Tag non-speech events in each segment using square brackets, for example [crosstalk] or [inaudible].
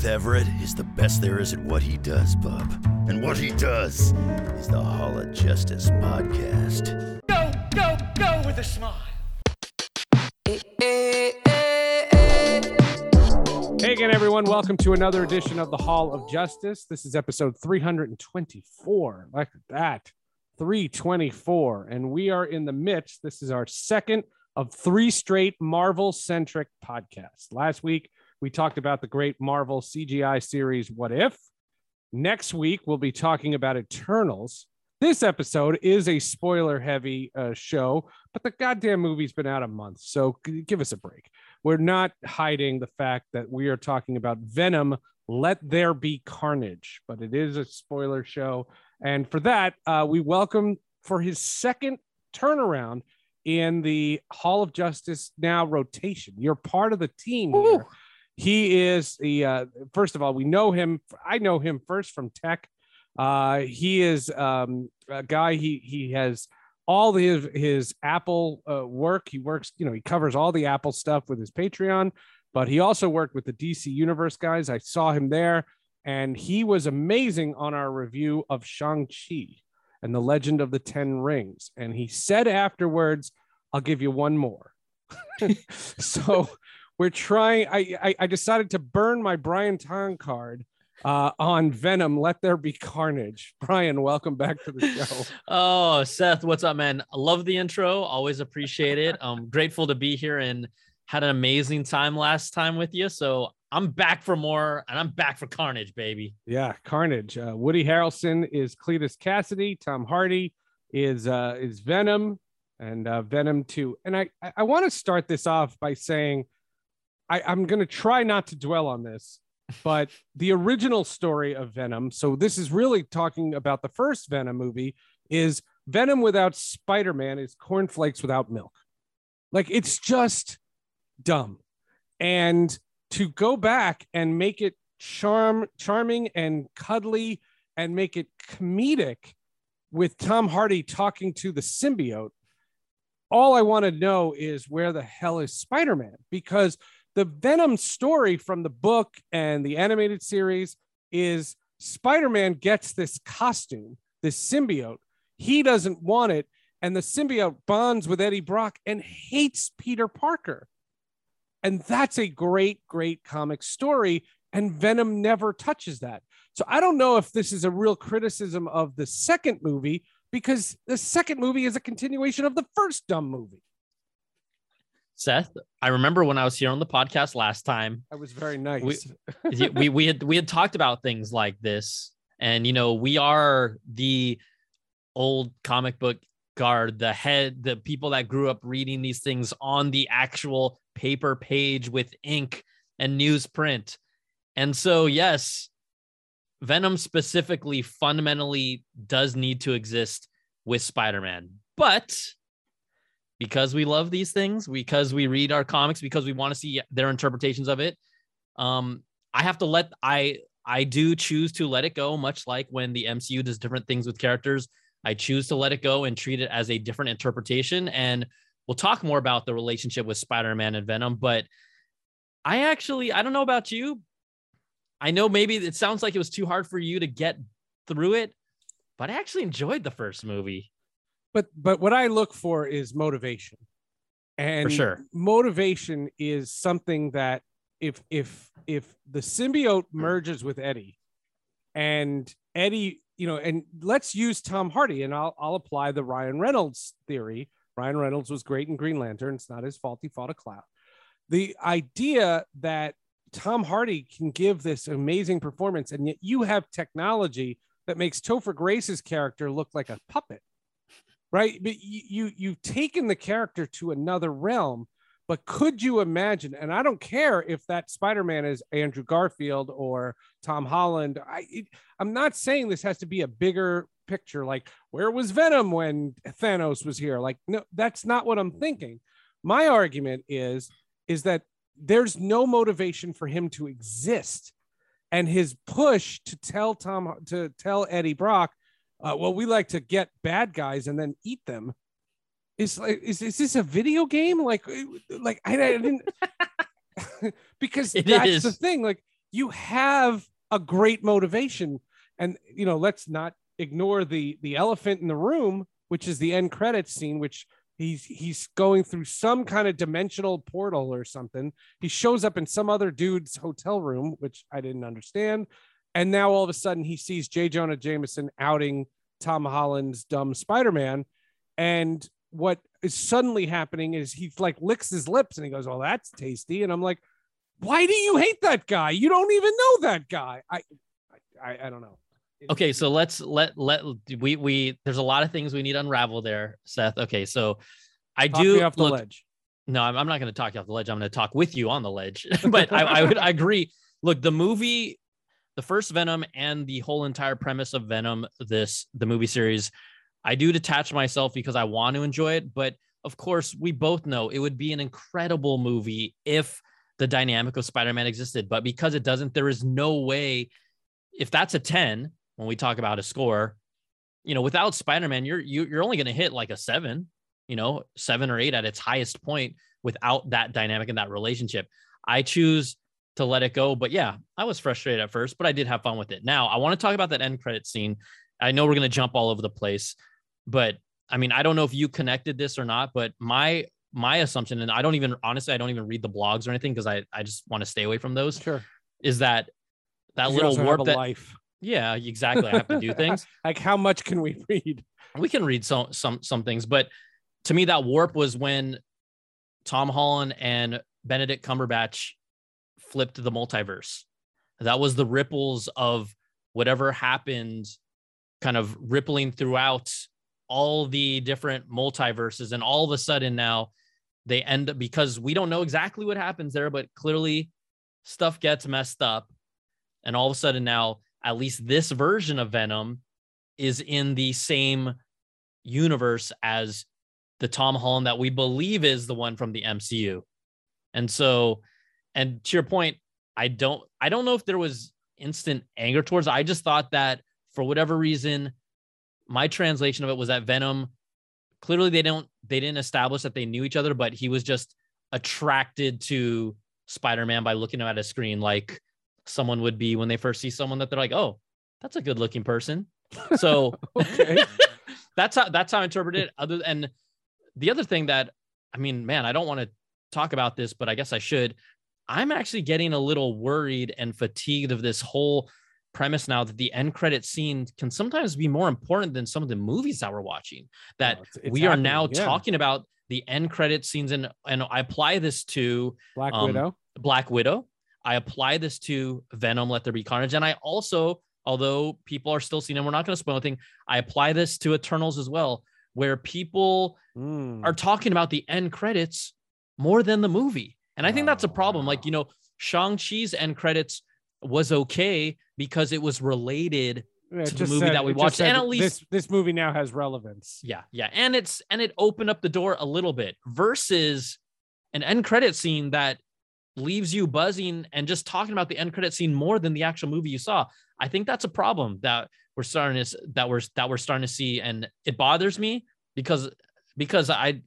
Seth Everett is the best there is at what he does, bub. And what he does is the Hall of Justice podcast. Go, go, go with a smile. Hey again, everyone. Welcome to another edition of the Hall of Justice. This is episode 324. Like that. 324. And we are in the midst. This is our second of three straight Marvel centric podcasts. Last week, we talked about the great Marvel CGI series, What If? Next week, we'll be talking about Eternals. This episode is a spoiler heavy uh, show, but the goddamn movie's been out a month. So give us a break. We're not hiding the fact that we are talking about Venom, Let There Be Carnage, but it is a spoiler show. And for that, uh, we welcome for his second turnaround in the Hall of Justice now rotation. You're part of the team here. He is the uh, first of all, we know him. I know him first from tech. Uh, he is um, a guy. He he has all his his Apple uh, work. He works. You know, he covers all the Apple stuff with his Patreon. But he also worked with the DC Universe guys. I saw him there, and he was amazing on our review of Shang Chi and the Legend of the Ten Rings. And he said afterwards, "I'll give you one more." [laughs] so we're trying. I, I I decided to burn my Brian Tong card uh, on Venom. Let there be carnage. Brian, welcome back to the show. [laughs] Oh, Seth, what's up, man? I love the intro. Always appreciate it. I'm grateful to be here and had an amazing time last time with you. So I'm back for more and I'm back for Carnage, baby. Yeah, Carnage. Uh, Woody Harrelson is Cletus Kasady. Tom Hardy is uh, is Venom, and uh, Venom Two. And I I, I want to start this off by saying I, I'm going to try not to dwell on this, but [laughs] the original story of Venom. So this is really talking about the first Venom movie. Is Venom without Spider Man is cornflakes without milk. Like it's just dumb. And to go back and make it charm charming and cuddly and make it comedic with Tom Hardy talking to the symbiote all I want to know is where the hell is Spider-Man because the Venom story from the book and the animated series is Spider-Man gets this costume, this symbiote. He doesn't want it and the symbiote bonds with Eddie Brock and hates Peter Parker. And that's a great, great comic story. And Venom never touches that. So I don't know if this is a real criticism of the second movie because the second movie is a continuation of the first dumb movie. Seth, I remember when I was here on the podcast last time, That was very nice. [laughs] We- we we had we had talked about things like this. And you know we are the old comic book guard the head the people that grew up reading these things on the actual paper page with ink and newsprint. And so yes venom specifically fundamentally does need to exist with spider-man. But because we love these things because we read our comics because we want to see their interpretations of it um I have to let I I do choose to let it go, much like when the MCU does different things with characters. I choose to let it go and treat it as a different interpretation. And we'll talk more about the relationship with Spider-Man and Venom. But I actually I don't know about you. I know maybe it sounds like it was too hard for you to get through it, but I actually enjoyed the first movie. But but what I look for is motivation. And sure. motivation is something that if if if the symbiote merges with Eddie and Eddie, you know, and let's use Tom Hardy and I'll I'll apply the Ryan Reynolds theory. Ryan Reynolds was great in Green Lantern. It's not his fault he fought a cloud. The idea that Tom Hardy can give this amazing performance, and yet you have technology that makes Topher Grace's character look like a puppet, right? But you, you you've taken the character to another realm. But could you imagine? And I don't care if that Spider-Man is Andrew Garfield or Tom Holland. I it, I'm not saying this has to be a bigger picture. Like where was Venom when Thanos was here? Like no, that's not what I'm thinking. My argument is is that there's no motivation for him to exist and his push to tell tom to tell eddie brock uh, well we like to get bad guys and then eat them. Is like is, is this a video game? Like like i, I didn't [laughs] because It that's is. the thing like you have a great motivation and you know let's not ignore the the elephant in the room which is the end credits scene which he's he's going through some kind of dimensional portal or something. He shows up in some other dude's hotel room which i didn't understand and now all of a sudden he sees j. Jonah jameson outing tom holland's dumb spider-man. And what is suddenly happening is he like licks his lips and he goes well that's tasty. And i'm like why do you hate that guy? You don't even know that guy. I i, I don't know. Okay so let's let let we we there's a lot of things we need to unravel there seth. Okay so i Talk do off the look, ledge. No i'm, I'm not going to talk you off the ledge. I'm going to talk with you on the ledge. [laughs] But I, I would I agree. Look the movie the first venom and the whole entire premise of venom this the movie series i do detach myself because i want to enjoy it but of course we both know it would be an incredible movie if the dynamic of spider-man existed but because it doesn't there is no way if that's a 10 when we talk about a score you know without spider-man you're you, you're only going to hit like a seven you know seven or eight at its highest point without that dynamic and that relationship. I choose to let it go but yeah i was frustrated at first but i did have fun with it. Now i want to talk about that end credit scene. I know we're going to jump all over the place but i mean i don't know if you connected this or not but my my assumption and i don't even honestly i don't even read the blogs or anything because i i just want to stay away from those sure. is that that little warp that life. Yeah exactly i have to do [laughs] things. Like how much can we read? We can read some some some things, but to me that warp was when Tom Holland and Benedict Cumberbatch flipped the multiverse. That was the ripples of whatever happened, kind of rippling throughout all the different multiverses, and all of a sudden now they end up because we don't know exactly what happens there, but clearly stuff gets messed up, and all of a sudden now at least this version of Venom is in the same universe as the Tom Holland that we believe is the one from the MCU. And so, and to your point, I don't I don't know if there was instant anger towards. I just thought that for whatever reason, my translation of it was that Venom clearly they don't they didn't establish that they knew each other, but he was just attracted to Spider-Man by looking at a screen like someone would be when they first see someone that they're like, oh, that's a good looking person. So [laughs] [laughs] that's how that's how I interpret it. Other and the other thing that I mean, man, I don't want to talk about this, but I guess I should. I'm actually getting a little worried and fatigued of this whole premise now that the end credit scene can sometimes be more important than some of the movies that we're watching. That Well, it's- it's we are now yeah. talking about the end credit scenes, and and I apply this to Black um, Widow. Black Widow. I apply this to Venom, Let There Be Carnage. And I also, although people are still seeing it, we're not going to spoil anything, I apply this to Eternals as well, where people Mm. are talking about the end credits more than the movie. And I think that's a problem. Like, you know, Shang-Chi's end credits was okay because it was related. It to the movie said- that we watched, and at least- this this movie now has relevance. Yeah, yeah. And it's and it opened up the door a little bit versus an end credit scene that leaves you buzzing and just talking about the end credit scene more than the actual movie you saw. I think that's a problem that we're starting to that we're that we're starting to see, and it bothers me because because I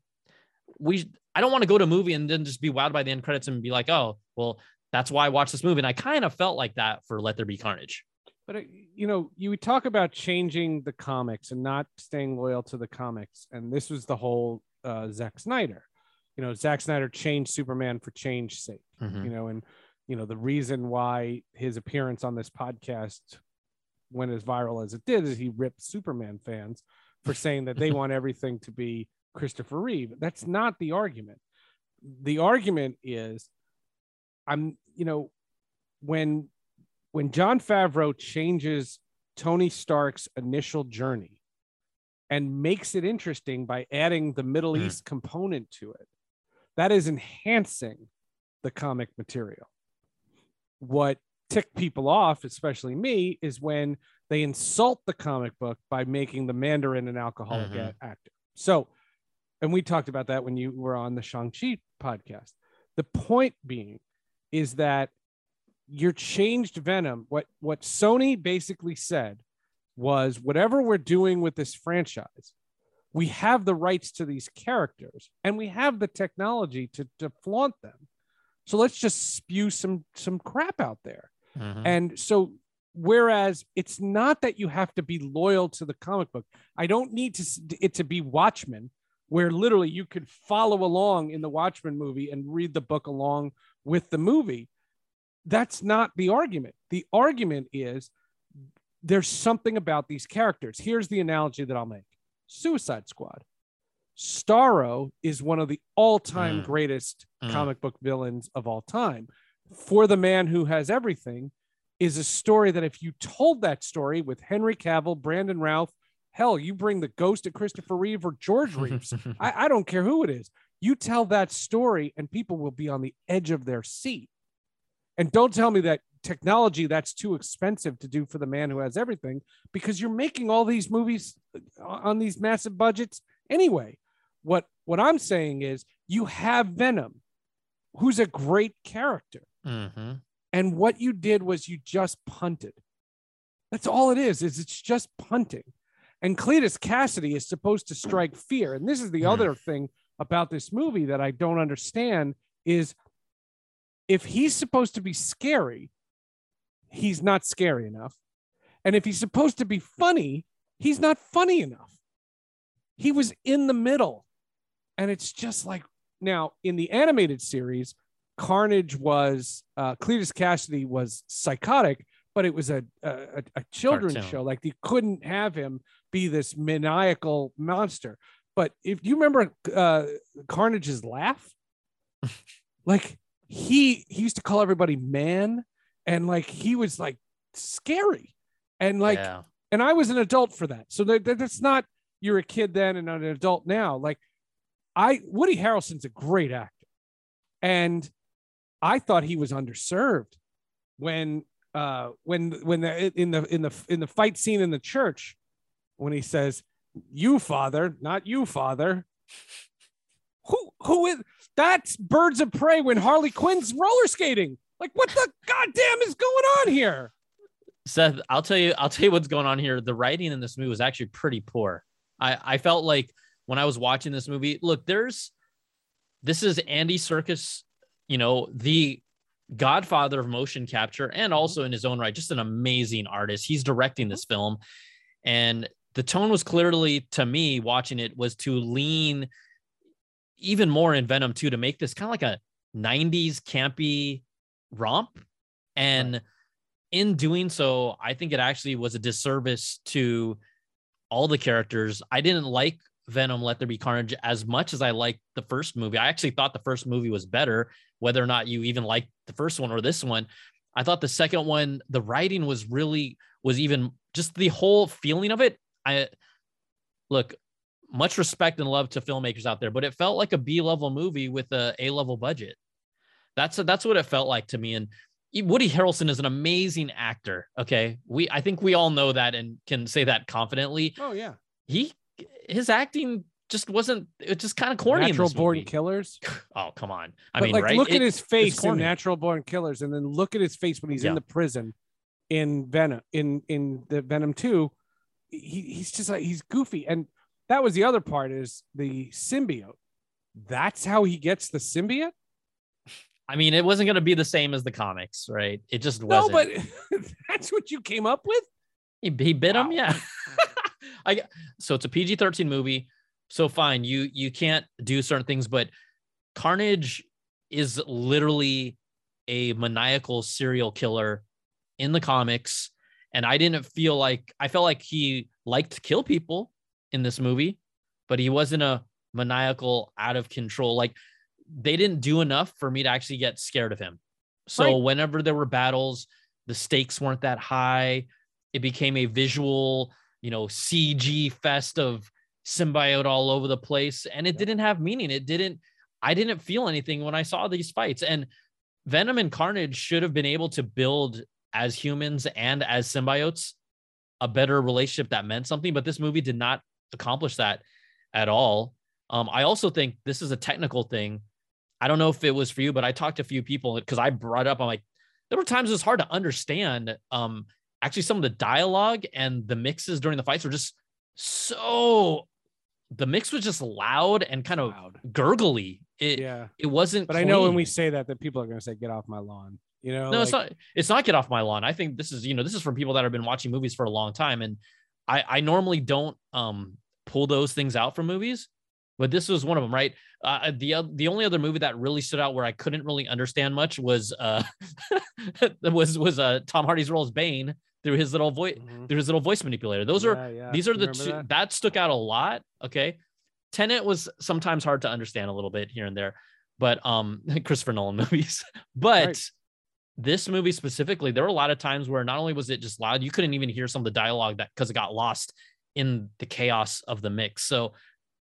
we I don't want to go to a movie and then just be wowed by the end credits and be like, oh, well, that's why I watched this movie. And I kind of felt like that for Let There Be Carnage. But uh, you know, you would talk about changing the comics and not staying loyal to the comics, and this was the whole uh, Zack Snyder. You know, Zack Snyder changed Superman for change sake. Mhm. You know, and you know the reason why his appearance on this podcast went as viral as it did is he ripped Superman fans for saying that they [laughs] want everything to be Christopher Reeve. That's not the argument. The argument is I'm, you know, when when Jon Favreau changes Tony Stark's initial journey and makes it interesting by adding the Middle Mm. East component to it, that is enhancing the comic material. What ticked people off, especially me, is when they insult the comic book by making the Mandarin an alcoholic Mhm. actor. So, and we talked about that when you were on the Shang-Chi podcast. The point being is that your changed Venom, what what Sony basically said was whatever we're doing with this franchise, we have the rights to these characters and we have the technology to, to flaunt them. So let's just spew some some crap out there. Mhm. And so, whereas it's not that you have to be loyal to the comic book, I don't need to it to be Watchmen, where literally you could follow along in the Watchmen movie and read the book along with the movie. That's not the argument. The argument is there's something about these characters. Here's the analogy that I'll make Suicide Squad. Starro is one of the all time Mm. greatest Mm. comic book villains of all time. For the Man Who Has Everything is a story that if you told that story with Henry Cavill, Brandon Routh, hell, you bring the ghost of Christopher Reeve or George Reeves. I, [laughs] I don't care who it is. You tell that story and people will be on the edge of their seat. And don't tell me that technology that's too expensive to do for the man who has everything because you're making all these movies uh, on these massive budgets anyway. What what I'm saying is you have Venom, who's a great character. Mhm. And what you did was you just punted. That's all it is, is it's just punting. And Cletus Kasady is supposed to strike fear. And this is the Hmm. other thing about this movie that I don't understand is if he's supposed to be scary, he's not scary enough. And if he's supposed to be funny, he's not funny enough. He was in the middle. And it's just like now in the animated series, Carnage was uh Cletus Kasady was psychotic, but it was a a, a children's Cartoon. show. Like you couldn't have him be this maniacal monster. But if you remember uh Carnage's laugh, [laughs] like he he used to call everybody man, and like he was like scary, and like yeah. and I was an adult for that. So that, that- that's not you're a kid then and an adult now. Like I Woody Harrelson's a great actor, and I thought he was underserved when uh when when the in the in the in the fight scene in the church when he says you father not you father who who is that's birds of prey when harley quinn's roller skating like what the goddamn is going on here Seth, I'll tell you, I'll tell you what's going on here. The writing in this movie was actually pretty poor. I, I felt like when I was watching this movie, look, there's this is Andy Serkis, you know, the godfather of motion capture, and mm-hmm. also in his own right, just an amazing artist. He's directing this mm-hmm. film. And the tone was clearly to me watching it was to lean even more in Venom 2 to make this kind of like a 90s campy romp. And in doing so, I think it actually was a disservice to all the characters. I didn't like Venom Let There Be Carnage as much as I like the first movie. I actually thought the first movie was better, whether or not you even liked the first one or this one. I thought the second one, the writing was really was even just the whole feeling of it. I look, much respect and love to filmmakers out there, but it felt like a B level movie with a A level budget. That's that's what it felt like to me. And Woody Harrelson is an amazing actor. Okay, we I think we all know that and can say that confidently. oh yeah He his acting just wasn't. It just kind of corny. in natural born movie. killers [laughs] Oh come on! I but mean, like right? look It- at his face in natural born killers and then look at his face when he's in the prison in venom in in the venom 2 he, he's just like he's goofy and that was the other part is the symbiote that's how he gets the symbiote I mean, it wasn't going to be the same as the comics, right? It just no wasn't. but [laughs] that's what you came up with He, he bit him, yeah. [laughs] [laughs] I so it's a PG thirteen movie. So fine, you you can't do certain things, but Carnage is literally a maniacal serial killer in the comics, and I didn't feel like I felt like he liked to kill people in this movie, but he wasn't a maniacal, out of control. Like they didn't do enough for me to actually get scared of him. So Right. whenever there were battles, the stakes weren't that high. It became a visual, you know, CG fest of symbiote all over the place. And it didn't have meaning. It didn't, I didn't feel anything when I saw these fights. And Venom and Carnage should have been able to build as humans and as symbiotes a better relationship that meant something. But this movie did not accomplish that at all. Um, I also think this is a technical thing. I don't know if it was for you, but I talked to a few people because I brought up, I'm like, there were times it was hard to understand. Um, actually, some of the dialogue and the mixes during the fights were just so. The mix was just loud and kind of Loud. gurgly. It Yeah. it wasn't. But I know when we say that, that people are going to say, get off my lawn. You know? No, it's not. It's not get off my lawn. I think this is you know this is from people that have been watching movies for a long time, and I I normally don't um pull those things out from movies, but this was one of them, right? Uh, the the only other movie that really stood out where I couldn't really understand much was uh [laughs] was was uh Tom Hardy's role as Bane through his little voice Mhm. through his little voice manipulator. Those are Yeah, yeah. these are the two that? that? stuck out a lot. Okay. Tenet was sometimes hard to understand a little bit here and there, but um [laughs] Christopher Nolan movies. [laughs] But Right. this movie specifically, there were a lot of times where not only was it just loud, you couldn't even hear some of the dialogue that because it got lost in the chaos of the mix. So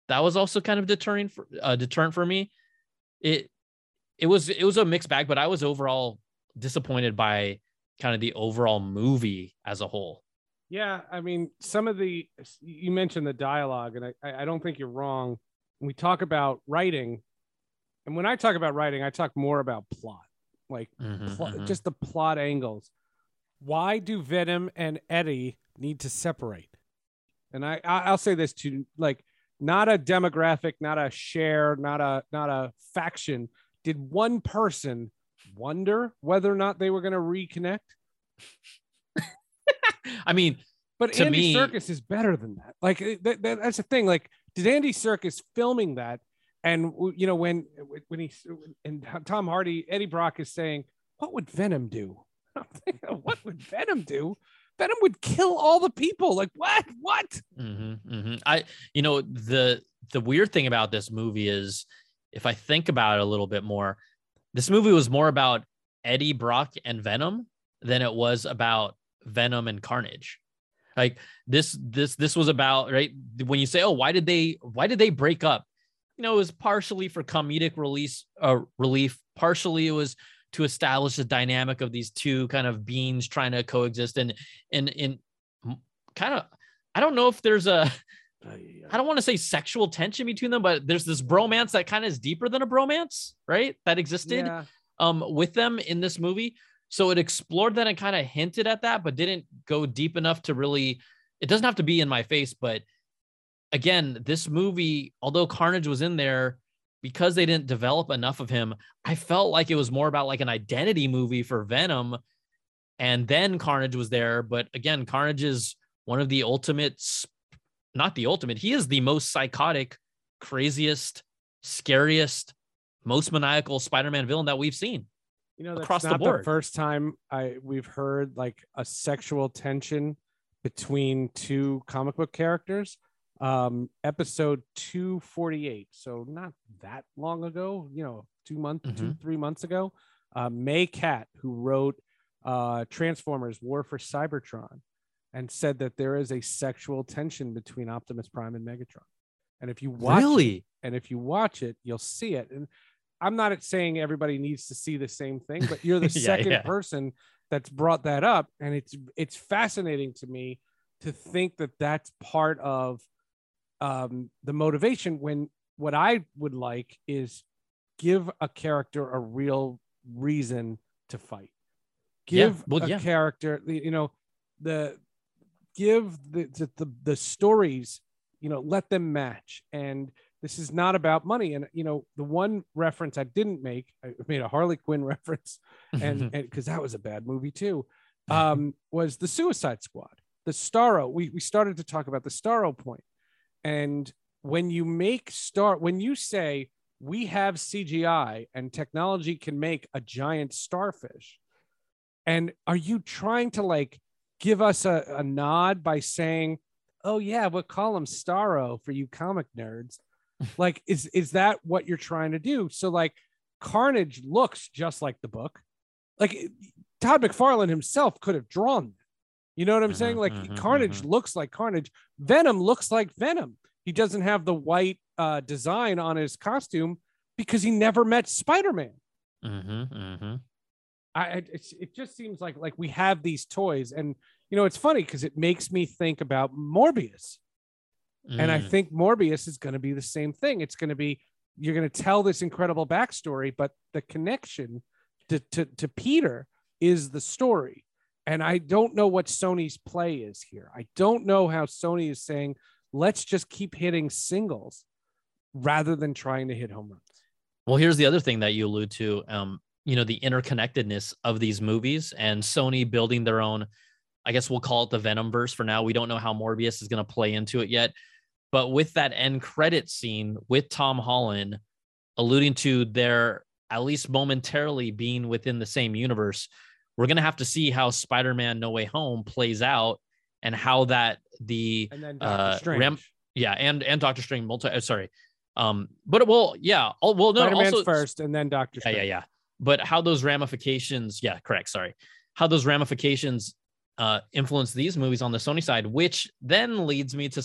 that was also kind of deterring for uh, deterrent for me. It it was it was a mixed bag, but I was overall disappointed by kind of the overall movie as a whole. Yeah, I mean, some of the you mentioned the dialogue, and I I don't think you're wrong. We talk about writing, and when I talk about writing, I talk more about plot, like Mhm, pl- mhm. just the plot angles. Why do Venom and Eddie need to separate? And I, I I'll say this to like not a demographic, not a share, not a not a faction. Did one person wonder whether or not they were going to reconnect? [laughs] I mean, But Andy me- Serkis is better than that. Like that, that- that's the thing. Like, did Andy Serkis filming that? And you know when when he and Tom Hardy, Eddie Brock is saying, "What would Venom do?" [laughs] Thinking, what would Venom do? Venom would kill all the people. Like what? What? Mm-hmm, mm-hmm. I, you know, the the weird thing about this movie is, if I think about it a little bit more, this movie was more about Eddie Brock and Venom than it was about Venom and Carnage. Like this, this, this was about right when you say, oh, why did they, why did they break up? You know, it was partially for comedic release, uh, relief. Partially, it was to establish the dynamic of these two kind of beings trying to coexist and and in kind of I don't know if there's a I don't want to say sexual tension between them, but there's this bromance that kind of is deeper than a bromance, right? That existed Yeah. um with them in this movie. So it explored that and kind of hinted at that, but didn't go deep enough to really it doesn't have to be in my face, but again, this movie, although Carnage was in there, because they didn't develop enough of him, I felt like it was more about like an identity movie for Venom. And then Carnage was there. But again, Carnage is one of the ultimates, not the ultimate, he is the most psychotic, craziest, scariest, most maniacal Spider-Man villain that we've seen. You know, that's across the not the, board. first time I we've heard like a sexual tension between two comic book characters. Um, episode 248. So not that long ago, you know, two months, two, Mhm. three months ago. Uh, May Cat, who wrote uh Transformers War for Cybertron, and said that there is a sexual tension between Optimus Prime and Megatron. And if you watch it- really? and if you watch it, you'll see it. And I'm not saying everybody needs to see the same thing, but you're the [laughs] Yeah, second yeah. person that's brought that up, and it's it's fascinating to me to think that that's part of um, the motivation. When what I would like is give a character a real reason to fight. Yeah, Give well, a yeah. character, you know, the give the, the the the stories, you know, let them match. And this is not about money. And you know the one reference i didn't make i [laughs] made a harley quinn [laughs] reference and [laughs] and because that was a bad movie too um was the suicide squad the starro. We, we started to talk about the starro point. And when you make star when you say we have cgi and technology can make a giant starfish and are you trying to like give us a, a nod by saying oh yeah we'll call him starro for you comic nerds [laughs] like, is is that what you're trying to do? So like, Carnage looks just like the book. Like Todd McFarlane himself could have drawn that. You know what I'm saying? Mhm, Like mhm, Carnage looks like Carnage. Venom looks like Venom. He doesn't have the white uh, design on his costume because he never met Spider-Man. Mm-hmm, mm-hmm. I it just seems like like we have these toys, and you know it's funny because it makes me think about Morbius, and I Mm. think Morbius is going to be the same thing. It's going to be you're going to tell this incredible backstory, but the connection to, to to Peter is the story, and I don't know what Sony's play is here. I don't know how Sony is saying let's just keep hitting singles rather than trying to hit home runs. Well, here's the other thing that you allude to. Um, you know, the interconnectedness of these movies and Sony building their own. I guess we'll call it the Venom verse for now. We don't know how Morbius is going to play into it yet, but with that end credit scene with Tom Holland, alluding to their at least momentarily being within the same universe, we're going to have to see how Spider-Man: No Way Home plays out and how that the And Uh. Ram- yeah and and Doctor Strange multi. Uh, sorry, um, but well, yeah, well, no, Spider-Man's also first, and then Doctor. yeah, yeah, yeah. But how those ramifications, yeah, correct. Sorry. How those ramifications uh, influence these movies on the Sony side, which then leads me to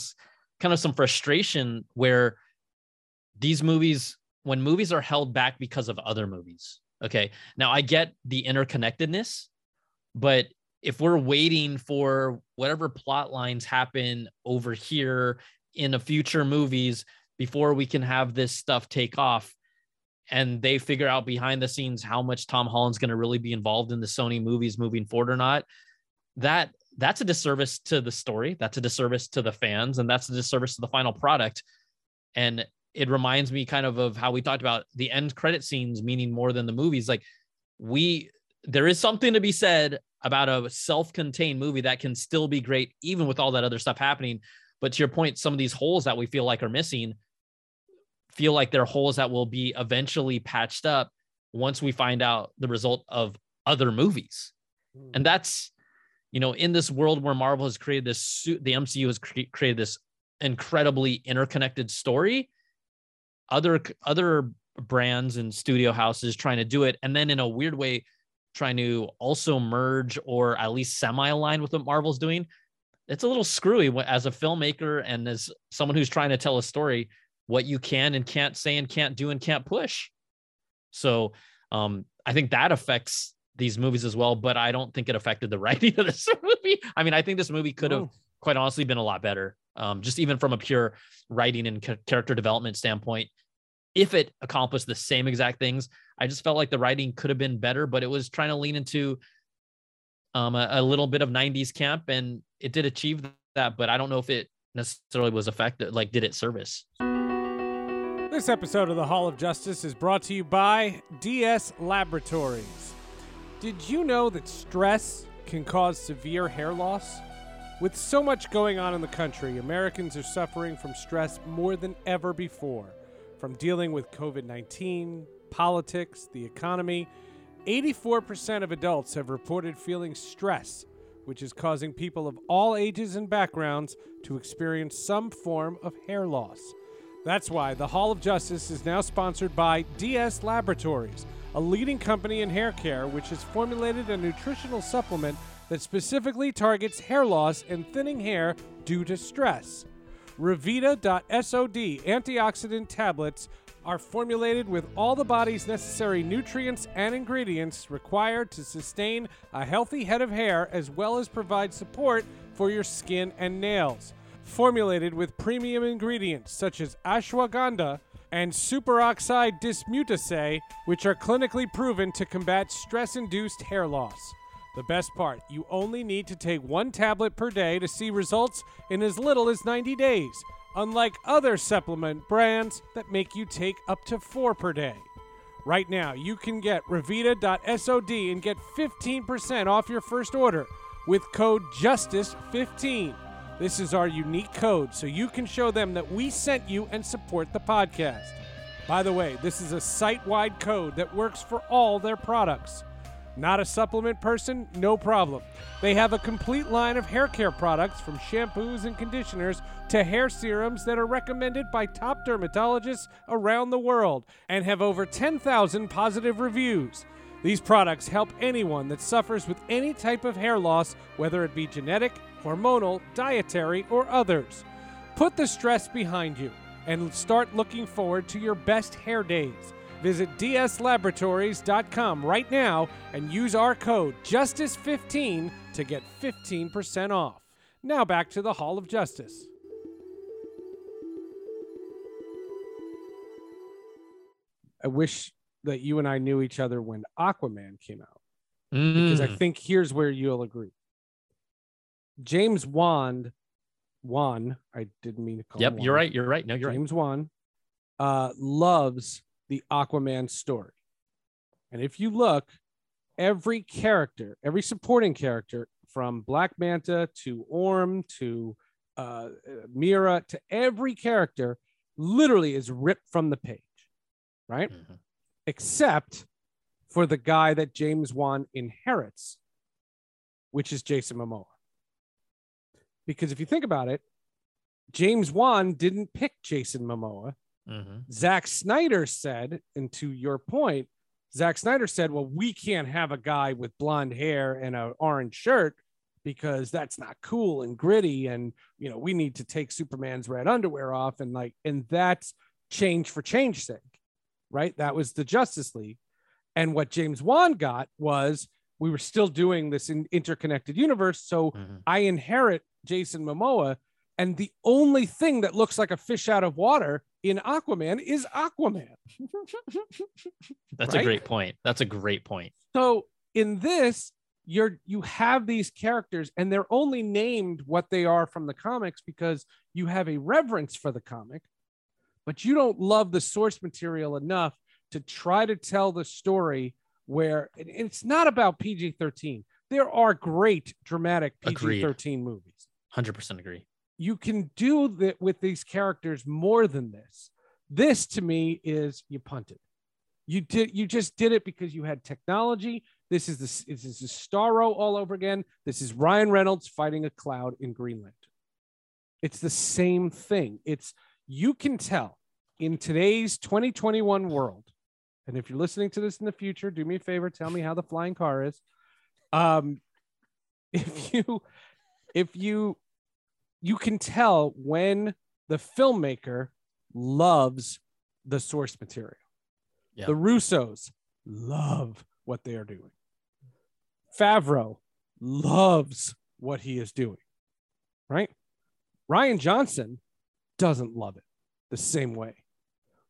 kind of some frustration where these movies, when movies are held back because of other movies. Okay. Now I get the interconnectedness, but if we're waiting for whatever plot lines happen over here in a future movies before we can have this stuff take off, and they figure out behind the scenes how much Tom Holland's going to really be involved in the Sony movies moving forward or not, that that's a disservice to the story. That's a disservice to the fans, and that's a disservice to the final product. And it reminds me kind of of how we talked about the end credit scenes meaning more than the movies. Like we, there is something to be said about a self-contained movie that can still be great even with all that other stuff happening. But to your point, some of these holes that we feel like are missing feel like they're holes that will be eventually patched up once we find out the result of other movies. Hmm. And that's, you know, in this world where Marvel has created this, the MCU has cre- created this incredibly interconnected story. Other other brands and studio houses trying to do it, and then in a weird way, trying to also merge or at least semi-align with what Marvel's doing. It's a little screwy as a filmmaker and as someone who's trying to tell a story what you can and can't say and can't do and can't push. So um, I think that affects these movies as well, but I don't think it affected the [laughs] writing of this movie. I mean, I think this movie could have No. quite honestly been a lot better, um, just even from a pure writing and cha- character development standpoint. If it accomplished the same exact things, I just felt like the writing could have been better, but it was trying to lean into um, a, a little bit of 90s camp and it did achieve that, but I don't know if it necessarily was effective. Like, did it service? This episode of the Hall of Justice is brought to you by DS Laboratories. Did you know that stress can cause severe hair loss? With so much going on in the country, Americans are suffering from stress more than ever before. From dealing with COVID 19, politics, the economy, 84% of adults have reported feeling stress, which is causing people of all ages and backgrounds to experience some form of hair loss. That's why the Hall of Justice is now sponsored by DS Laboratories, a leading company in hair care which has formulated a nutritional supplement that specifically targets hair loss and thinning hair due to stress. Revita.sod antioxidant tablets are formulated with all the body's necessary nutrients and ingredients required to sustain a healthy head of hair as well as provide support for your skin and nails formulated with premium ingredients such as ashwagandha and superoxide dismutase, which are clinically proven to combat stress induced hair loss. The best part, you only need to take one tablet per day to see results in as little as 90 days, unlike other supplement brands that make you take up to four per day. Right now, you can get Revita.sod and get 15% off your first order with code JUSTICE15. This is our unique code so you can show them that we sent you and support the podcast. By the way, this is a site wide code that works for all their products. Not a supplement person? No problem. They have a complete line of hair care products from shampoos and conditioners to hair serums that are recommended by top dermatologists around the world and have over 10,000 positive reviews. These products help anyone that suffers with any type of hair loss, whether it be genetic, hormonal, dietary, or others. Put the stress behind you and start looking forward to your best hair days. Visit dslaboratories.com right now and use our code JUSTICE15 to get 15% off. Now back to the Hall of Justice. I wish that you and I knew each other when Aquaman came out because I Mm. think here's where you'll agree. James Wan, Wan, I didn't mean to call him Yep, you're right. You're right. No, you're right. James Wan uh, loves the Aquaman story. And if you look, every character, every supporting character from Black Manta to Orm to uh, Mera to every character literally is ripped from the page, right? Mhm. Except for the guy that James Wan inherits, which is Jason Momoa. Because if you think about it, James Wan didn't pick Jason Momoa. Mhm. Zack Snyder said, and to your point, Zack Snyder said, well, we can't have a guy with blonde hair and an orange shirt because that's not cool and gritty. And, you know, we need to take Superman's red underwear off. And like, and that's change for change sake, right? That was the Justice League. And what James Wan got was we were still doing this in interconnected universe. So Mhm. I inherit Jason Momoa, and the only thing that looks like a fish out of water in Aquaman is Aquaman. [laughs] That's Right? a great point. That's a great point. So in this, you're you have these characters, and they're only named what they are from the comics because you have a reverence for the comic, but you don't love the source material enough to try to tell the story where it's not about PG 13. There are great dramatic PG 13 movies. 100% agree. you can do that with these characters more than this. This to me is you punted. You did you just did it because you had technology. This is this, this is Starro all over again. This is Ryan Reynolds fighting a cloud in Green Lantern. It's the same thing. It's you can tell in today's 2021 world. And if you're listening to this in the future, do me a favor, tell me how the flying car is. Um, [laughs] if you if you you can tell when the filmmaker loves the source material. Yeah. The Russos love what they are doing. Favreau loves what he is doing. Right? Rian Johnson doesn't love it the same way.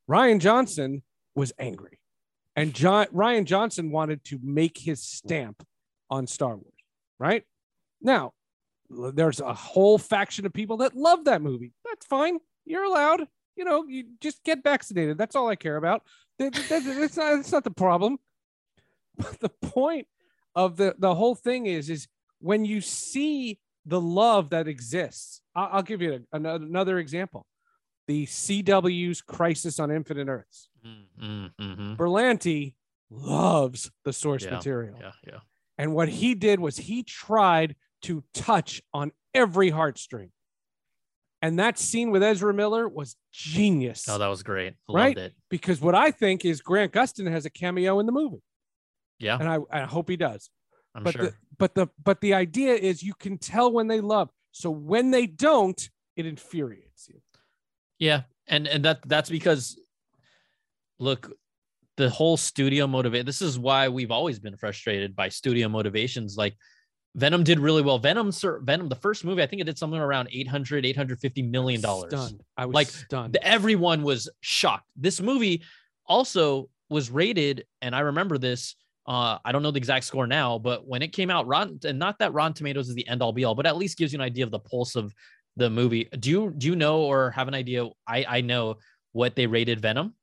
Rian Johnson was angry. And John Rian Johnson wanted to make his stamp on Star Wars, right? Now, there's a whole faction of people that love that movie. That's fine. You're allowed. You know, you just get vaccinated. That's all I care about. That- that- That's not, that's not the problem. [laughs] But the point of the, the whole thing is, is when you see the love that exists, I'll, I'll give you another, another example. The CW's Crisis on Infinite Earths. Mm, mhm. Berlanti loves the source Yeah, material. Yeah, yeah. And what he did was he tried to touch on every heartstring. And that scene with Ezra Miller was genius. Oh, that was great. I Right? Loved it. because what I think is Grant Gustin has a cameo in the movie. Yeah, And I, I hope he does. I'm but sure. the but the but the idea is you can tell when they love. So when they don't, it infuriates you. Yeah, and and that that's because look, the whole studio motivate. This is why we've always been frustrated by studio motivations. Like Venom did really well. Venom, sir, Venom, the first movie, I think it did something around 800, 850 million dollars. Stunned. I was Like, stunned. Everyone was shocked. This movie also was rated, and I remember this. Uh, I don't know the exact score now, but when it came out, Rotten, and not that Rotten Tomatoes is the end all be all, but at least gives you an idea of the pulse of the movie. Do you do you know or have an idea? I I know what they rated Venom,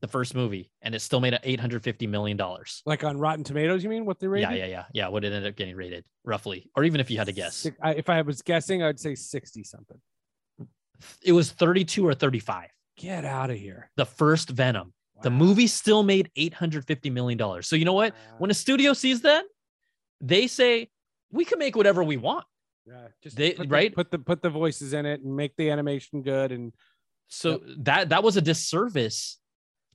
the first movie, and it still made it 850 million dollars. like on Rotten Tomatoes, you mean what they rated? Yeah, yeah, yeah, yeah. What it ended up getting rated, roughly, or even if you had to guess, I, if I was guessing, I'd say 60 something. it was 32 or 35. Get out of here. The first Venom. The movie still made 850 million dollars. So you know what? Wow. When a studio sees that, they say we can make whatever we want. Yeah, just They- put the- right? put the put the voices in it and make the animation good and So that that was a disservice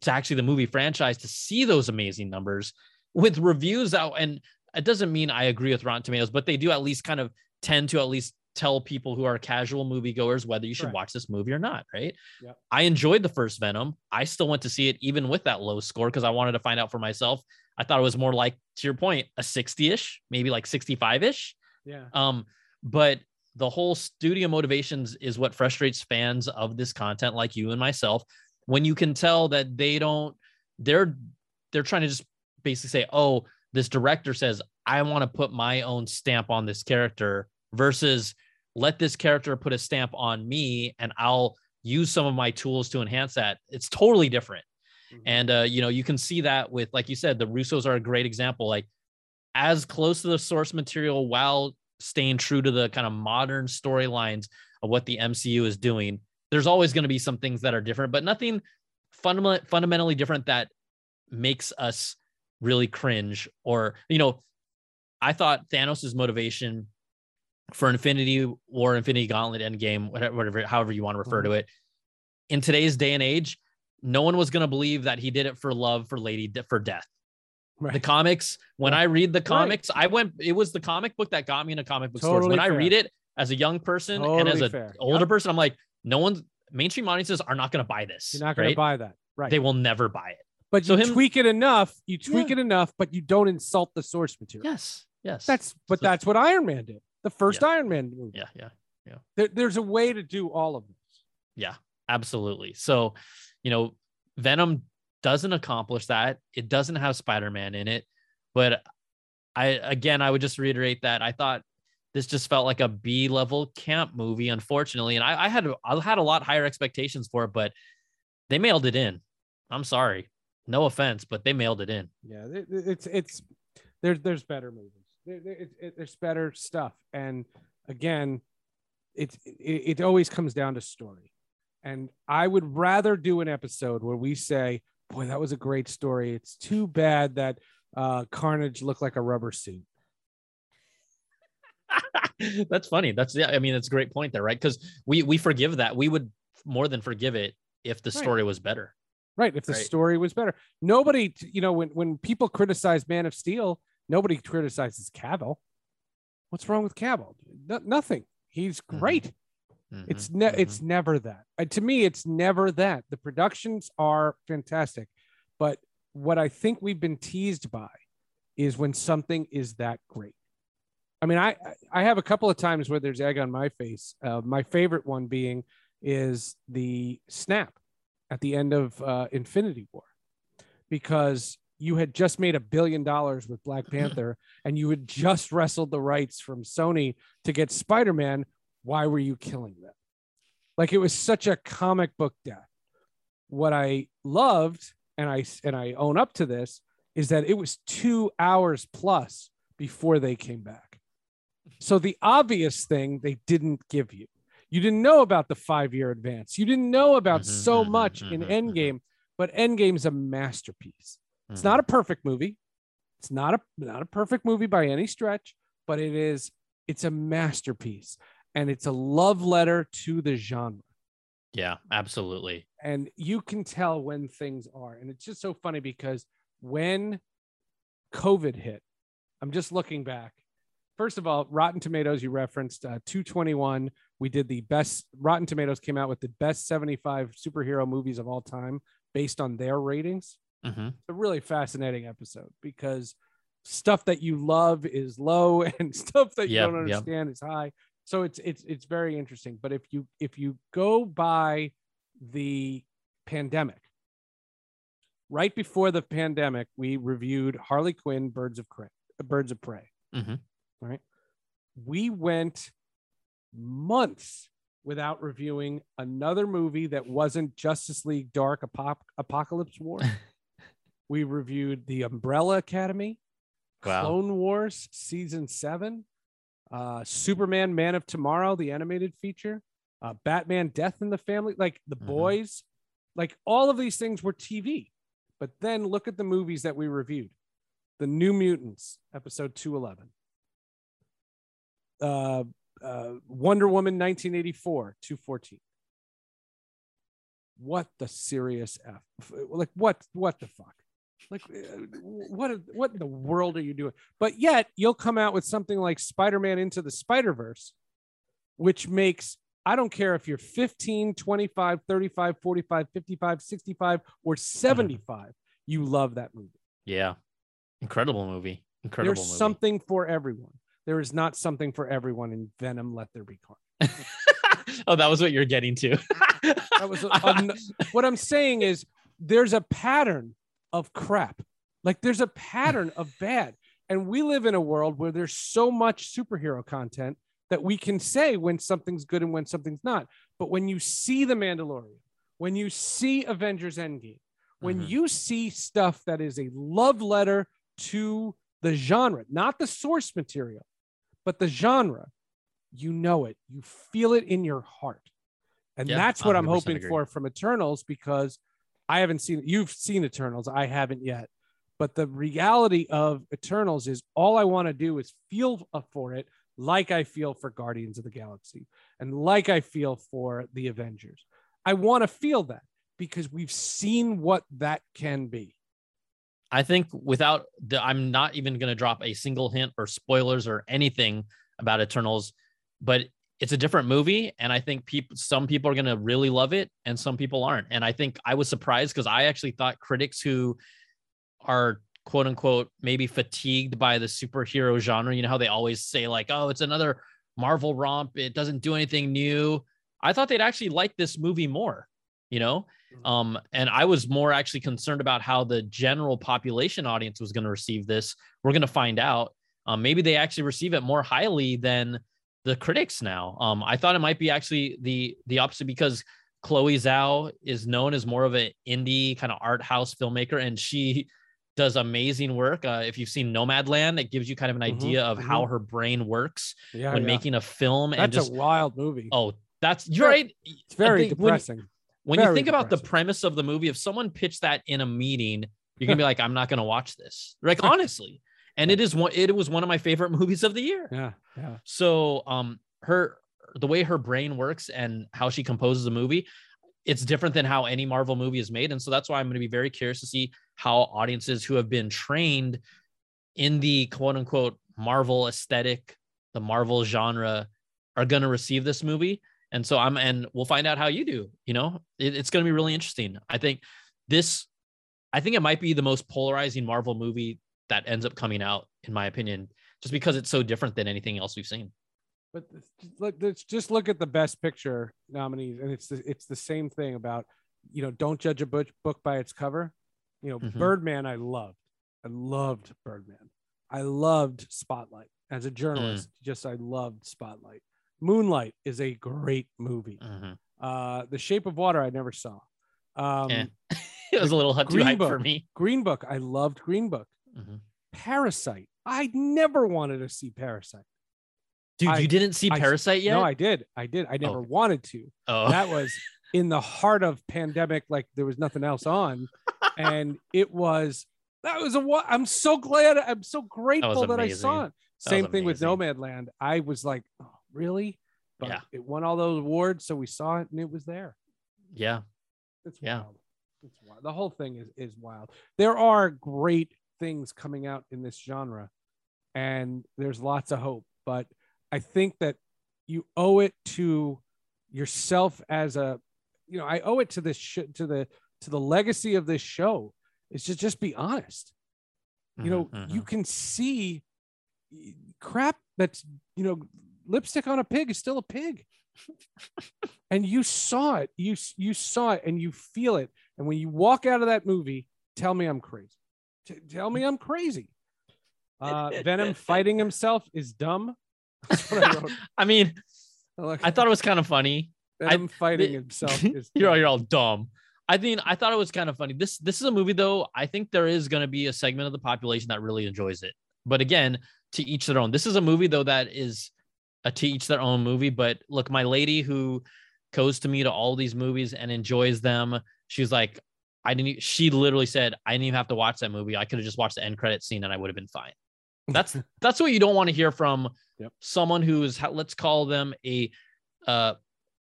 to actually the movie franchise to see those amazing numbers with reviews out. And it doesn't mean I agree with Rotten Tomatoes, but they do at least kind of tend to at least tell people who are casual moviegoers whether you should Correct. watch this movie or not. Right. Yep. I enjoyed the first Venom. I still went to see it even with that low score because I wanted to find out for myself. I thought it was more like, to your point, a 60 ish, maybe like 65 ish. yeah. Um, but the whole studio motivations is what frustrates fans of this content, like you and myself, when you can tell that they don't, they're they're trying to just basically say, oh, this director says I want to put my own stamp on this character versus let this character put a stamp on me and I'll use some of my tools to enhance that. It's totally different. Mhm. And uh, you know, you can see that with, like you said, the Russos are a great example. Like as close to the source material while staying true to the kind of modern storylines of what the MCU is doing. There's always going to be some things that are different, but nothing fundament- fundamentally different that makes us really cringe. Or, you know, I thought Thanos' motivation for Infinity War, Infinity Gauntlet, Endgame, whatever, whatever however you want to refer mm-hmm. to it, in today's day and age, no one was going to believe that he did it for love for Lady for death. Right. The comics, when Yeah. I read the comics, I went, it was the comic book that got me into comic book stores. Totally When I read it as a young person and as an older Yep. person, I'm like, no one's mainstream audiences are not going to buy this. You're not going right? to buy that. Right. They will never buy it. but so you him- tweak it enough, you tweak Yeah. it enough, but you don't insult the source material. Yes. Yes. That's but So- that's what Iron Man did. The first Iron Man movie. yeah. Yeah. There, there's a way to do all of this. Yeah, absolutely. So, you know, Venom doesn't accomplish that. It doesn't have Spider-Man in it. But I again I would just reiterate that I thought this just felt like a B level camp movie, unfortunately. And I, I had I had a lot higher expectations for it, but they mailed it in. I'm sorry. No offense, but they mailed it in. Yeah, it- it- it's it's there's there's better movies. There, it, it, there's better stuff, and again, it, it always comes down to story. And I would rather do an episode where we say, "Boy, that was a great story. It's too bad that uh, Carnage looked like a rubber suit." [laughs] That's funny. That's yeah, I mean, it's a great point there, right? Because we we forgive that. We would more than forgive it if the Right. story was better. Right. If the Right. story was better, nobody, you know, when when people criticize Man of Steel, nobody criticizes Cavill. What's wrong with Cavill? No, nothing. He's Mhm. great. It's Mhm, ne- mhm. it's never that. Uh, to me, it's never that. The productions are fantastic, but what I think we've been teased by is when something is that great. I mean, I I- have a couple of times where there's egg on my face. Uh, my favorite one being is the snap at the end of uh, Infinity War, because you had just made a billion dollars with Black [laughs] Panther, and you had just wrestled the rights from Sony to get Spider Man. Why were you killing them? Like it was such a comic book death. What I loved, and I and I own up to this, is that it was two hours plus before they came back. So the obvious thing they didn't give you. You didn't know about the five year advance. You didn't know about Mhm, so mhm, much in mhm, mhm. Endgame, but Endgame's a masterpiece. It's not a perfect movie. It's not a not a perfect movie by any stretch, but it is it's a masterpiece and it's a love letter to the genre. Yeah, absolutely. And you can tell when things are. And it's just so funny because when COVID hit, I'm just looking back. First of all, Rotten Tomatoes, you referenced uh, 221. We did the best, Rotten Tomatoes came out with the best 75 superhero movies of all time based on their ratings Mhm. it's a really fascinating episode because stuff that you love is low [laughs] and stuff that you Yep, don't yep. understand is high so it's it's it's very interesting but if you if you go by the pandemic right before the pandemic we reviewed harley quinn birds of prey birds of prey Right we went months without reviewing another movie that wasn't justice league dark Apop- Apokolips War [laughs] we reviewed the Umbrella Academy, Wow. Clone Wars season seven, uh, Superman Man of Tomorrow, the animated feature, uh, Batman Death in the Family, like The Mhm. Boys, like all of these things were TV. But then look at the movies that we reviewed. The New Mutants, episode 211. Uh, uh, Wonder Woman 1984, 214. What the serious F? Like what what the fuck? Like uh, what what in the world are you doing? But yet you'll come out with something like Spider-Man into the Spider-Verse, which makes I don't care if you're 15, 25, 35, 45, 55, 65 or 75, you love that movie. Yeah. Incredible movie. Incredible There's movie. something for everyone. There is not something for everyone in Venom Let There Be Carnage. [laughs] oh, that was what you're getting to. [laughs] That was what I'm saying is there's a pattern of crap. Like there's a pattern of bad. And we live in a world where there's so much superhero content that we can say when something's good and when something's not. But when you see The Mandalorian, when you see Avengers Endgame, when Mhm. you see stuff that is a love letter to the genre, not the source material, but the genre, you know it. You feel it in your heart. And Yeah, that's what I'm hoping agree. for from Eternals because I haven't seen you've seen Eternals, I haven't yet. But the reality of Eternals is all I want to do is feel for it like I feel for Guardians of the Galaxy and like I feel for the Avengers. I want to feel that because we've seen what that can be. I think without the, I'm not even going to drop a single hint or spoilers or anything about Eternals, but it's a different movie. And I think people, some people are going to really love it and some people aren't. And I think I was surprised because I actually thought critics who are quote unquote maybe fatigued by the superhero genre, you know how they always say, like, oh, it's another Marvel romp, it doesn't do anything new. I thought they'd actually like this movie more, you know? Um, and I was more actually concerned about how the general population audience was going to receive this. We're going to find out. Um, maybe they actually receive it more highly than the critics now. Um, I thought it might be actually the the opposite because Chloe Zhao is known as more of an indie kind of art house filmmaker, and she does amazing work. Uh, if you've seen Nomadland, it gives you kind of an Mhm, idea of how mhm. her brain works Yeah, when yeah. making a film. and that's just a wild movie. oh, that's you're right. it's very depressing think when- depressing. when you Very think about the premise of the movie, if someone pitched that in a meeting, you're gonna be like, I'm not gonna watch this. Like honestly. And it is one it was one of my favorite [laughs] movies of the year. yeah, yeah. So um her the way her brain works and how she composes a movie, it's different than how any Marvel movie is made. And so that's why I'm going to be very curious to see how audiences who have been trained in the quote unquote Marvel aesthetic, the Marvel genre, are going to receive this movie. And so I'm, and we'll find out how you do. You know, it, it's going to be really interesting. I think this, I think it might be the most polarizing Marvel movie that ends up coming out, in my opinion, just because it's so different than anything else we've seen. But look, let's just look at the best picture nominees, and it's the, it's the same thing about you know don't judge a book book by its cover. You know, Mhm. Birdman, I loved. I loved Birdman. I loved Spotlight as a journalist. Just I loved Spotlight. Moonlight is a great movie. Mhm. Uh, The Shape of Water, I never saw. Um, Yeah. [laughs] It was a little too Green hype for me. Green Book, I loved Green Book. Mhm. Parasite, I never wanted to see Parasite. Dude, I- you didn't see I- Parasite yet? No, I did. I did. I never Oh. wanted to. oh, That was [laughs] in the heart of pandemic, like there was nothing else on, [laughs] and it was that was a what? I'm so glad. I'm so grateful that, I saw it. Same thing with. Nomadland. I was like, oh, really? But Yeah. it won all those awards, so we saw it and it was there. yeah. It's Yeah. wild. It's wild. The whole thing is is wild. There are great things coming out in this genre, and there's lots of hope. But I think that you owe it to yourself as a, you know, I owe it to this sh- to the to the legacy of this show is to just be honest. You know, Mhm, you mhm. can see crap that's you know lipstick on a pig is still a pig [laughs] and you saw it you you saw it and you feel it and when you walk out of that movie tell me i'm crazy T- tell me i'm crazy [laughs] uh venom fighting himself is dumb [laughs] I. I mean, I thought it was kind of funny. venom fighting the- himself is you're all, dumb. you're all dumb. I mean, I thought it was kind of funny. This this is a movie though. I think there is going to be a segment of the population that really enjoys it. But again, to each their own. This is a movie though that is a to each their own movie. But look, my lady who goes to me to all these movies and enjoys them, she's like, I didn't. She literally said, "I didn't even have to watch that movie. I could have just watched the end credit scene and I would have been fine." [laughs] That's that's what you don't want to hear from Yep. someone who is let's call them a uh,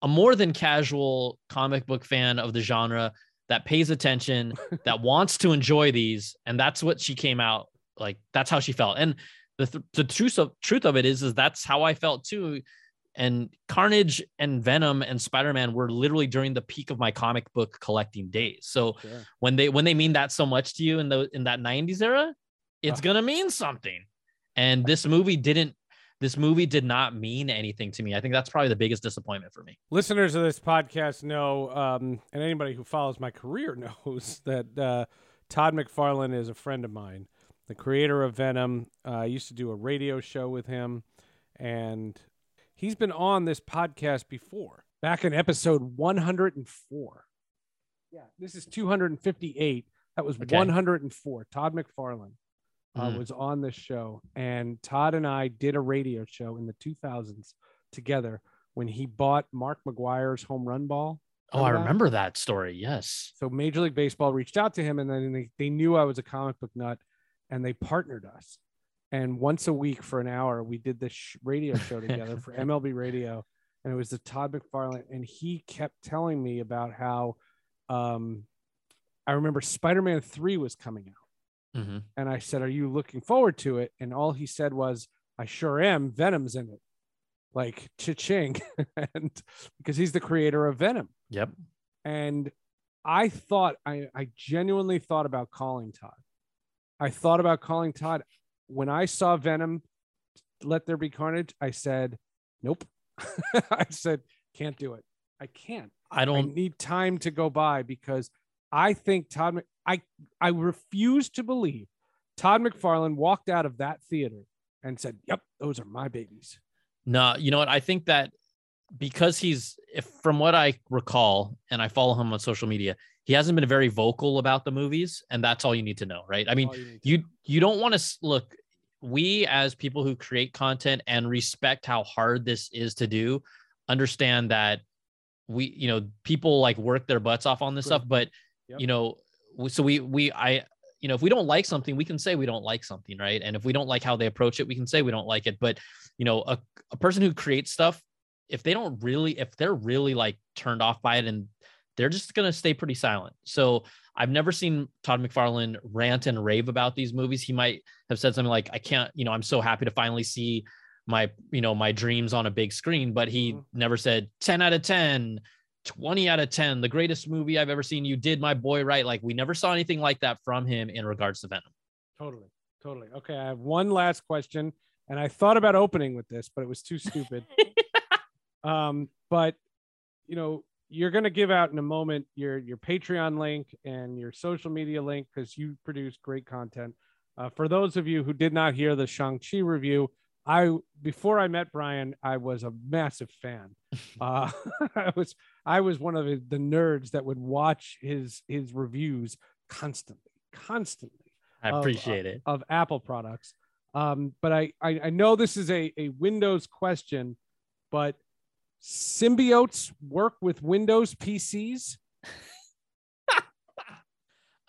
a more than casual comic book fan of the genre that pays attention, [laughs] that wants to enjoy these, and that's what she came out like. That's how she felt, and the th- the truth of truth of it is, is that's how I felt too. And Carnage and Venom and Spider Man were literally during the peak of my comic book collecting days. So Sure. when they when they mean that so much to you in the in that 90s era it's Ah. gonna mean something and this movie didn't this movie did not mean anything to me i think that's probably the biggest disappointment for me Listeners of this podcast know, um, and anybody who follows my career [laughs] knows that uh, Todd McFarlane is a friend of mine, the creator of Venom. Uh, I used to do a radio show with him, and he's been on this podcast before, back in episode 104. Yeah, this is 258. That was Okay. 104. Todd McFarlane uh, Mhm. was on this show, and Todd and I did a radio show in the 2000s together when he bought Mark McGwire's home run ball. oh i that? remember that story yes So Major League Baseball reached out to him, and then they, they knew I was a comic book nut, and they partnered us. And once a week for an hour, we did this sh- radio show [laughs] together for MLB Radio, and it was the Todd McFarlane, and he kept telling me about how, um, I remember Spider-Man Three was coming out. Mhm. And I said, Are you looking forward to it? And all he said was, I sure am. Venom's in it. Like cha-ching. [laughs] and because he's the creator of Venom. yep And I thought, I, I genuinely thought about calling Todd. I thought about calling Todd. When I saw Venom, Let There Be Carnage, I said, Nope. [laughs] I said, Can't do it. I can't. i I don't need time to go by because I think Todd. I I refuse to believe Todd McFarlane walked out of that theater and said, "Yep, those are my babies." no you know what i think that because he's if from what i recall and i follow him on social media he hasn't been very vocal about the movies and that's all you need to know right? I mean you you you don't want to look we as people who create content and respect how hard this is to do understand that we you know people like work their butts off on this stuff but Yep. you know so we we i you know if we don't like something we can say we don't like something right? And if we don't like how they approach it we can say we don't like it. But you know a, a person who creates stuff if they don't really if they're really like turned off by it and they're just going to stay pretty silent so i've never seen todd mcfarlane rant and rave about these movies he might have said something like i can't you know i'm so happy to finally see my you know my dreams on a big screen but he Mhm. never said 10 out of 10 20 out of 10 the greatest movie i've ever seen you did my boy right like we never saw anything like that from him in regards to venom totally, totally. Okay, I have one last question, and I thought about opening with this, but it was too stupid. [laughs] um, but you know, you're gonna give out in a moment your your Patreon link and your social media link because you produce great content. Uh, for those of you who did not hear the Shang Chi review, I before I met Brian, I was a massive fan. [laughs] Uh, [laughs] I was I was one of the the nerds that would watch his his reviews constantly, constantly i Of, appreciate it of Apple products. Um, but I, I I know this is a a Windows question, but symbiotes work with Windows PCs. [laughs]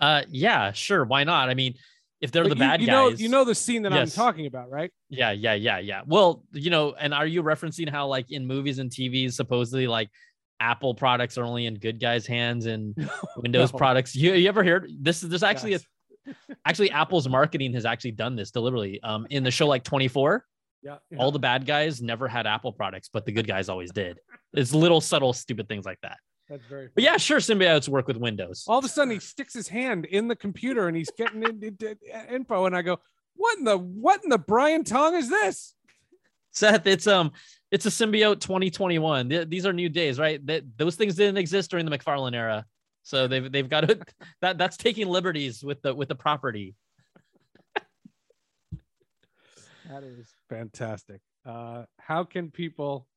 uh yeah sure why not i mean if they're Like, the you- bad you, know, guys you know the scene that Yes. I'm talking about, right? Yeah, yeah, yeah, yeah. Well, you know, and are you referencing how like in movies and TVs supposedly like Apple products are only in good guys' hands and [laughs] Windows no. products? You, you ever heard this? Is there's actually Yes. a [laughs] actually Apple's marketing has actually done this deliberately. Um, in the show like 24, Yeah, all the bad guys never had Apple products, but the good guys always did. It's little subtle stupid things like that. that's very. But yeah, sure, symbiotes work with Windows. all of a sudden he sticks his hand in the computer and he's getting in, in- in- info, and I go, "What in the what in the Brian Tong is this?" Seth, it's um, it's a symbiote 2021. Th- These are new days, right? That those things didn't exist during the McFarlane era, so they've they've got to [laughs] that that's taking liberties with the with the property. That is fantastic. Uh, how can people?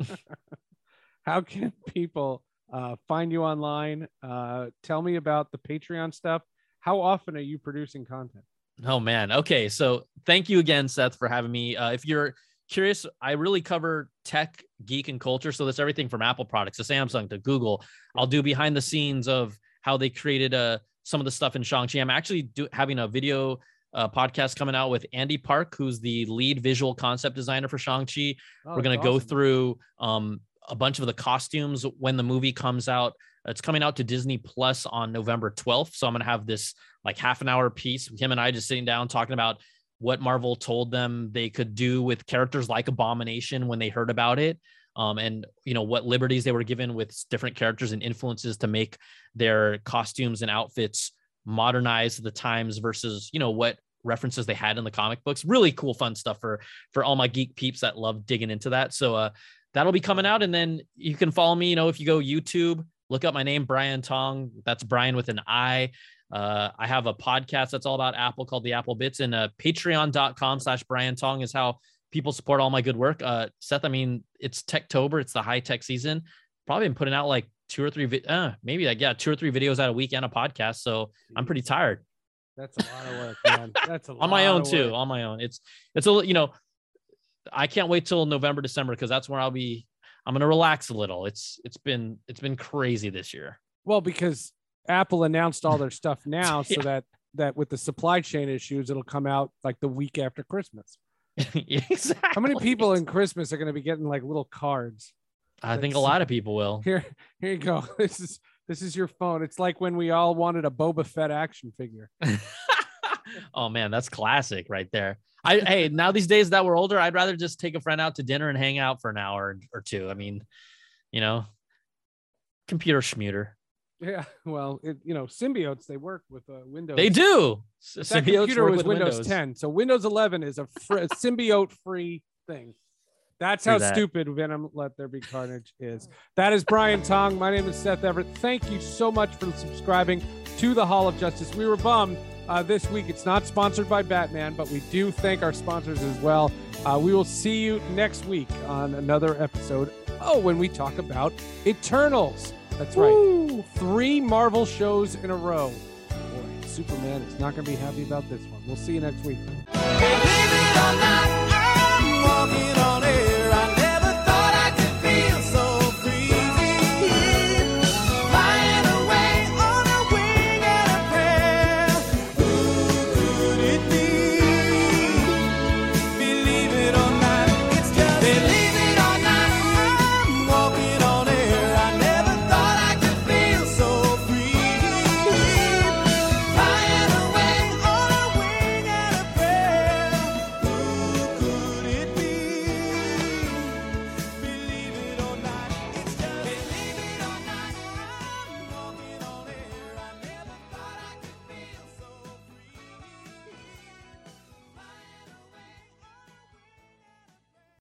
[laughs] how can people uh, find you online? Uh, tell me about the Patreon stuff. How often are you producing content? Oh man. Okay. So thank you again, Seth, for having me. Uh, if you're curious, I really cover tech, geek, and culture. So that's everything from Apple products to Samsung to Google. I'll do behind the scenes of how they created uh some of the stuff in Shang-Chi. I'm actually do, having a video uh, podcast coming out with Andy Park, who's the lead visual concept designer for Shang-Chi. Oh, We're going to go through um, a bunch of the costumes when the movie comes out. It's coming out to Disney Plus on November 12th. So I'm going to have this like half an hour piece, him and I just sitting down talking about what Marvel told them they could do with characters like Abomination when they heard about it. Um, and you know what liberties they were given with different characters and influences to make their costumes and outfits modernize the times versus you know what references they had in the comic books. Really cool fun stuff for for all my geek peeps that love digging into that. So uh that'll be coming out. And then you can follow me you know if you go youtube look up my name brian tong. That's brian with an i. Uh, I have a podcast that's all about Apple called the Apple Bits, and uh, patreon.com slash Brian Tong is how people support all my good work. Uh, Seth, I mean, it's Techtober, it's the high tech season. Probably been putting out like two or three, vi- uh, maybe like, yeah, two or three videos out a week and a podcast. So I'm pretty tired That's a lot of work, man. That's a lot [laughs] on my own too. On my own. It's, it's a, you know, I can't wait till November, December, because that's where I'll be. I'm going to relax a little. It's, it's been, it's been crazy this year. Well, because Apple announced all their stuff [laughs] now, so that that with the supply chain issues, it'll come out like the week after Christmas. [laughs] exactly. How many people in Christmas are going to be getting like little cards? I think a lot of people will. [laughs] Here, here you go. [laughs] This is this is your phone. It's like when we all wanted a Boba Fett action figure. [laughs] oh man, that's classic right there. I hey, now these days that we're older, I'd rather just take a friend out to dinner and hang out for an hour or two. I mean, you know, computer schmuter. Yeah, well, it, you know, symbiotes they work with uh, Windows. They do. That computer was with Windows, 10, so Windows 11 is a, fr- a symbiote-free thing. That's how that. stupid Venom Let There Be Carnage is. That is Brian Tong. My name is Seth Everett. Thank you so much for subscribing to the Hall of Justice. We were bummed uh, this week. It's not sponsored by Batman, but we do thank our sponsors as well. Uh, we will see you next week on another episode. Oh, when we talk about Eternals. That's right. Three Marvel shows in a row. Boy, Superman is not going to be happy about this one. We'll see you next week.